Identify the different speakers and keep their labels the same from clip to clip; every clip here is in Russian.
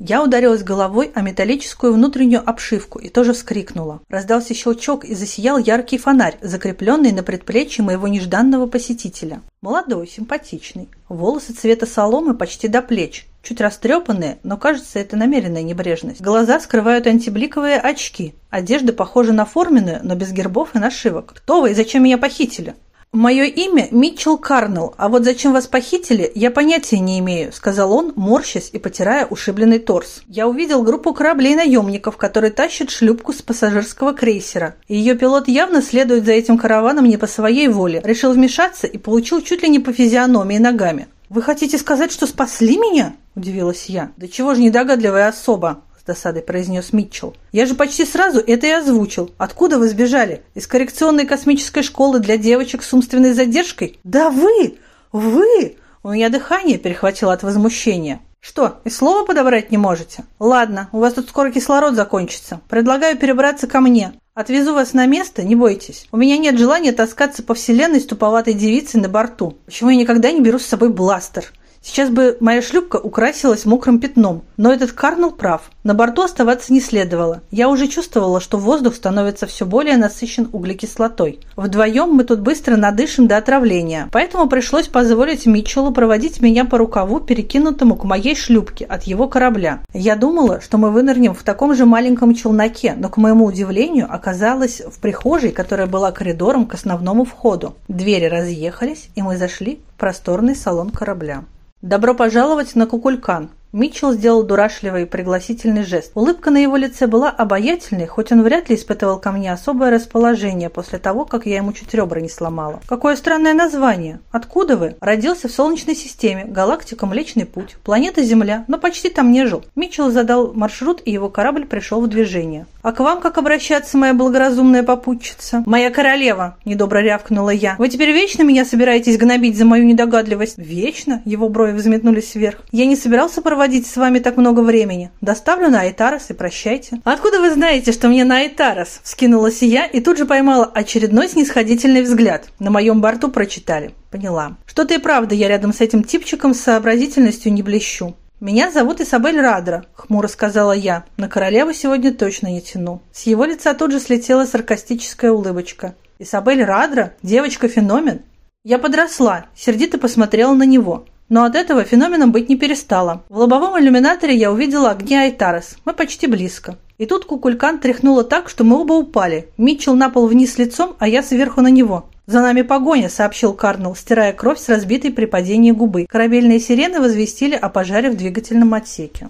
Speaker 1: Я ударилась головой о металлическую внутреннюю обшивку и тоже вскрикнула. Раздался щелчок и засиял яркий фонарь, закрепленный на предплечье моего нежданного посетителя. Молодой, симпатичный. Волосы цвета соломы почти до плеч. Чуть растрепанные, но кажется, это намеренная небрежность. Глаза скрывают антибликовые очки. Одежда похожа на форменную, но без гербов и нашивок. «Кто вы и зачем меня похитили?» «Мое имя Митчелл Карнелл, а вот зачем вас похитили, я понятия не имею», – сказал он, морщась и потирая ушибленный торс. «Я увидел группу кораблей-наемников, которые тащат шлюпку с пассажирского крейсера. Ее пилот явно следует за этим караваном не по своей воле, решил вмешаться и получил чуть ли не по физиономии ногами. «Вы хотите сказать, что спасли меня?» – удивилась я. «Да чего же недогадливая особа?» Досадой произнес Митчелл. «Я же почти сразу это и озвучил. Откуда вы сбежали? Из коррекционной космической школы для девочек с умственной задержкой? Да вы! Вы!» У меня дыхание перехватило от возмущения. «Что, и слова подобрать не можете? Ладно, у вас тут скоро кислород закончится. Предлагаю перебраться ко мне. Отвезу вас на место, не бойтесь. У меня нет желания таскаться по вселенной с туповатой девицей на борту. Почему я никогда не беру с собой бластер? Сейчас бы моя шлюпка украсилась мокрым пятном, но этот Карнул прав. На борту оставаться не следовало. Я уже чувствовала, что воздух становится все более насыщен углекислотой. Вдвоем мы тут быстро надышим до отравления, поэтому пришлось позволить Митчеллу проводить меня по рукаву, перекинутому к моей шлюпке от его корабля. Я думала, что мы вынырнем в таком же маленьком челноке, но, к моему удивлению, оказалось в прихожей, которая была коридором к основному входу. Двери разъехались, и мы зашли в просторный салон корабля. «Добро пожаловать на Кукулькан!» Митчелл сделал дурашливый пригласительный жест. Улыбка на его лице была обаятельной, хоть он вряд ли испытывал ко мне особое расположение после того, как я ему чуть ребра не сломала. Какое странное название. Откуда вы? Родился в Солнечной системе, галактика Млечный Путь, планета Земля, но почти там не жил. Митчелл задал маршрут, и его корабль пришел в движение. «А к вам как обращаться, моя благоразумная попутчица?» «Моя королева!» – недобро рявкнула я. «Вы теперь вечно меня собираетесь гнобить за мою недогадливость?» «Вечно?» – его брови взметнулись вверх. «Я не собирался проводить проводить с вами так много времени. Доставлю на Айтарос и прощайте». «Откуда вы знаете, что мне на Айтарос?» – вскинулась я и тут же поймала очередной снисходительный взгляд. На моем борту прочитали. Поняла. Что-то и правда я рядом с этим типчиком с сообразительностью не блещу. «Меня зовут Исабель Радра», – хмуро сказала я. «На королеву сегодня точно не тяну». С его лица тут же слетела саркастическая улыбочка. «Исабель Радра? Девочка-феномен?» Я подросла, сердито посмотрела на него. Но от этого феноменом быть не перестало. В лобовом иллюминаторе я увидела огни Айтарес. Мы почти близко. И тут кукулькан тряхнуло так, что мы оба упали. Митчелл на пол вниз лицом, а я сверху на него. «За нами погоня», — сообщил Карнелл, стирая кровь с разбитой при падении губы. Корабельные сирены возвестили о пожаре в двигательном отсеке.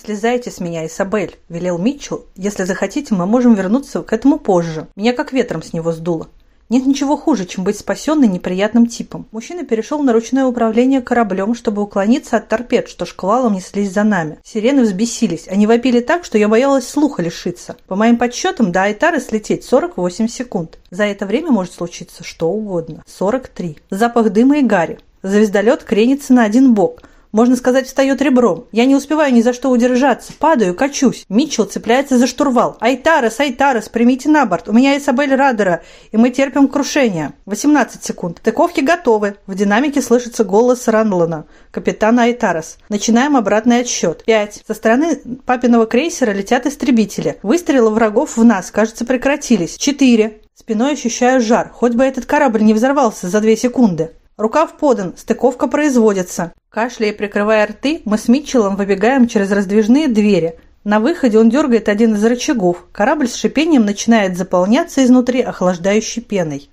Speaker 1: «Слезайте с меня, Исабель», — велел Митчелл. «Если захотите, мы можем вернуться к этому позже. Меня как ветром с него сдуло». Нет ничего хуже, чем быть спасенной неприятным типом. Мужчина перешел на ручное управление кораблем, чтобы уклониться от торпед, что шквалом неслись за нами. Сирены взбесились. Они вопили так, что я боялась слуха лишиться. По моим подсчетам, до Айтары слететь 48 секунд. За это время может случиться что угодно. 43. Запах дыма и гари. Звездолет кренится на один бок – можно сказать, встает ребром. Я не успеваю ни за что удержаться. Падаю, качусь. Митчелл цепляется за штурвал. «Айтарес, Айтарес, примите на борт. У меня Исабель Радера, и мы терпим крушение». 18 секунд. Тыковки готовы. В динамике слышится голос Ранлана, капитана Айтарес. Начинаем обратный отсчет. 5. Со стороны папиного крейсера летят истребители. Выстрелы врагов в нас, кажется, прекратились. 4. Спиной ощущаю жар, хоть бы этот корабль не взорвался за 2 секунды. Рукав подан, стыковка производится. Кашляя и прикрывая рты, мы с Митчеллом выбегаем через раздвижные двери. На выходе он дергает один из рычагов. Корабль с шипением начинает заполняться изнутри охлаждающей пеной.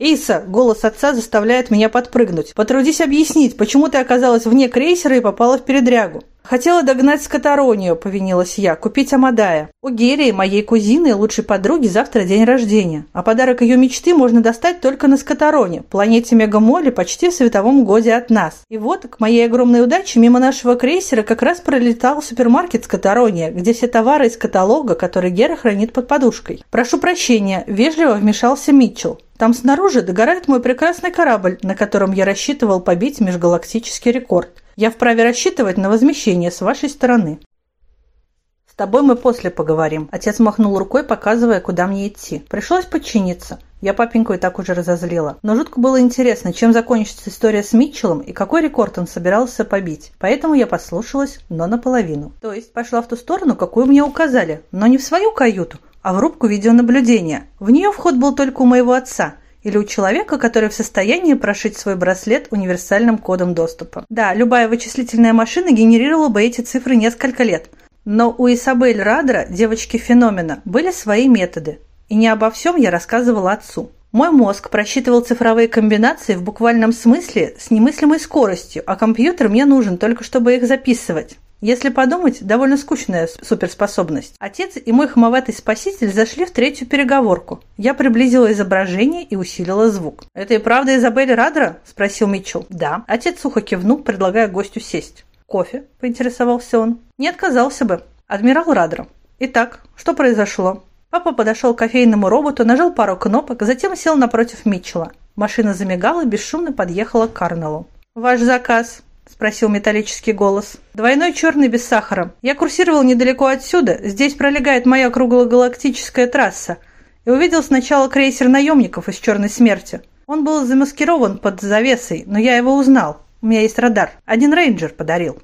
Speaker 1: «Иса!» – голос отца заставляет меня подпрыгнуть. «Потрудись объяснить, почему ты оказалась вне крейсера и попала в передрягу?» «Хотела догнать скотаронию», – повинилась я, – «купить Амадая. У Герии, моей кузины и лучшей подруги, завтра день рождения, а подарок ее мечты можно достать только на скотароне, планете Мегамоли почти в световом годе от нас. И вот, к моей огромной удаче, мимо нашего крейсера как раз пролетал супермаркет Скотарония, где все товары из каталога, который Гера хранит под подушкой. «Прошу прощения», – вежливо вмешался Митчелл. Там снаружи догорает мой прекрасный корабль, на котором я рассчитывал побить межгалактический рекорд. Я вправе рассчитывать на возмещение с вашей стороны. «С тобой мы после поговорим». Отец махнул рукой, показывая, куда мне идти. Пришлось подчиниться. Я папеньку и так уже разозлила. Но жутко было интересно, чем закончится история с Митчеллом и какой рекорд он собирался побить. Поэтому я послушалась, но наполовину. То есть пошла в ту сторону, какую мне указали, но не в свою каюту, а в рубку видеонаблюдения. В нее вход был только у моего отца или у человека, который в состоянии прошить свой браслет универсальным кодом доступа. Да, любая вычислительная машина генерировала бы эти цифры несколько лет – но у Исабель Радра, девочки феномена, были свои методы. И не обо всем я рассказывала отцу. Мой мозг просчитывал цифровые комбинации в буквальном смысле с немыслимой скоростью, а компьютер мне нужен только чтобы их записывать. Если подумать, довольно скучная суперспособность. Отец и мой хамоватый спаситель зашли в третью переговорку. Я приблизила изображение и усилила звук. «Это и правда Изабель Радра?» – спросил Митчелл. «Да». Отец сухо кивнул, предлагая гостю сесть. «Кофе?» – поинтересовался он. «Не отказался бы. Адмирал Радро. Итак, что произошло?» Папа подошел к кофейному роботу, нажал пару кнопок, затем сел напротив Митчелла. Машина замигала бесшумно подъехала к Карнеллу. «Ваш заказ?» – спросил металлический голос. «Двойной черный без сахара. Я курсировал недалеко отсюда, здесь пролегает моя круглогалактическая трасса, и увидел сначала крейсер наемников из «Черной смерти». Он был замаскирован под завесой, но я его узнал. У меня есть радар. Один рейнджер подарил.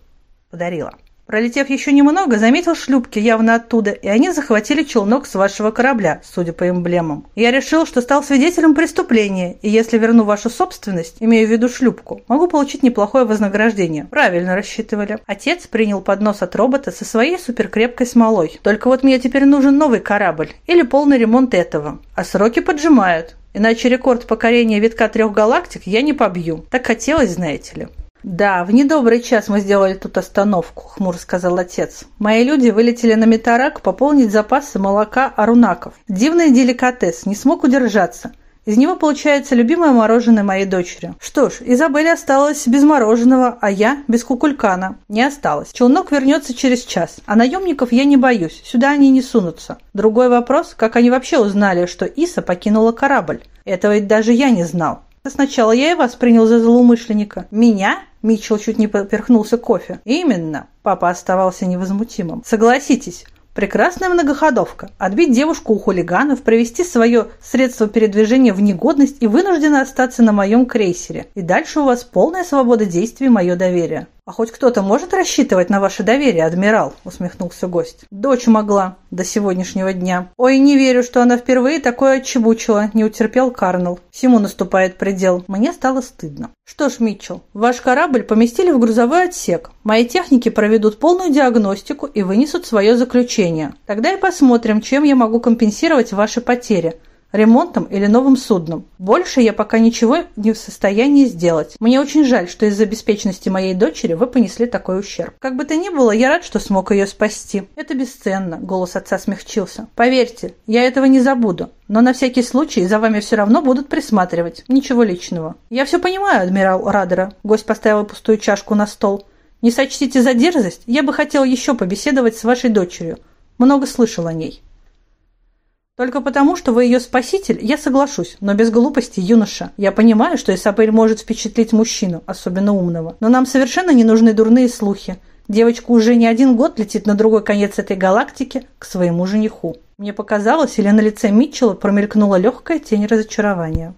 Speaker 1: Подарила. Пролетев еще немного, заметил шлюпки явно оттуда, и они захватили челнок с вашего корабля, судя по эмблемам. Я решил, что стал свидетелем преступления, и если верну вашу собственность, имею в виду шлюпку, могу получить неплохое вознаграждение. Правильно рассчитывали. Отец принял поднос от робота со своей суперкрепкой смолой. Только вот мне теперь нужен новый корабль или полный ремонт этого. А сроки поджимают. Иначе рекорд покорения витка трех галактик я не побью. Так хотелось, знаете ли. «Да, в недобрый час мы сделали тут остановку», — хмур сказал отец. «Мои люди вылетели на Метарак пополнить запасы молока арунаков. Дивный деликатес, не смог удержаться. Из него получается любимое мороженое моей дочери. Что ж, Изабель осталась без мороженого, а я без кукулькана. Не осталось. Челнок вернется через час. А наемников я не боюсь. Сюда они не сунутся. Другой вопрос, как они вообще узнали, что Иса покинула корабль? Этого ведь даже я не знал. Сначала я и вас принял за злоумышленника. Меня? Митчелл чуть не поперхнулся кофе. Именно. Папа оставался невозмутимым. Согласитесь, Прекрасная многоходовка. Отбить девушку у хулиганов, привести свое средство передвижения в негодность и вынужденно остаться на моем крейсере. И дальше у вас полная свобода действий и мое доверие. «А хоть кто-то может рассчитывать на ваше доверие, адмирал?» – усмехнулся гость. «Дочь могла до сегодняшнего дня. Ой, не верю, что она впервые такое отчебучила», – не утерпел Карнелл. Всему наступает предел. Мне стало стыдно. «Что ж, Митчелл, ваш корабль поместили в грузовой отсек. Мои техники проведут полную диагностику и вынесут свое заключение. Тогда и посмотрим, чем я могу компенсировать ваши потери ремонтом или новым судном. Больше я пока ничего не в состоянии сделать. Мне очень жаль, что из-за беспечности моей дочери вы понесли такой ущерб. Как бы то ни было, я рад, что смог ее спасти. Это бесценно, голос отца смягчился. Поверьте, я этого не забуду. Но на всякий случай за вами все равно будут присматривать. Ничего личного. Я все понимаю, адмирал Радера. Гость поставил пустую чашку на стол. Не сочтите за дерзость, я бы хотел еще побеседовать с вашей дочерью. Много слышал о ней. Только потому, что вы ее спаситель, я соглашусь, но без глупости, юноша. Я понимаю, что Исабель может впечатлить мужчину, особенно умного. Но нам совершенно не нужны дурные слухи. Девочка уже не один год летит на другой конец этой галактики к своему жениху. Мне показалось, или на лице Митчелла промелькнула легкая тень разочарования.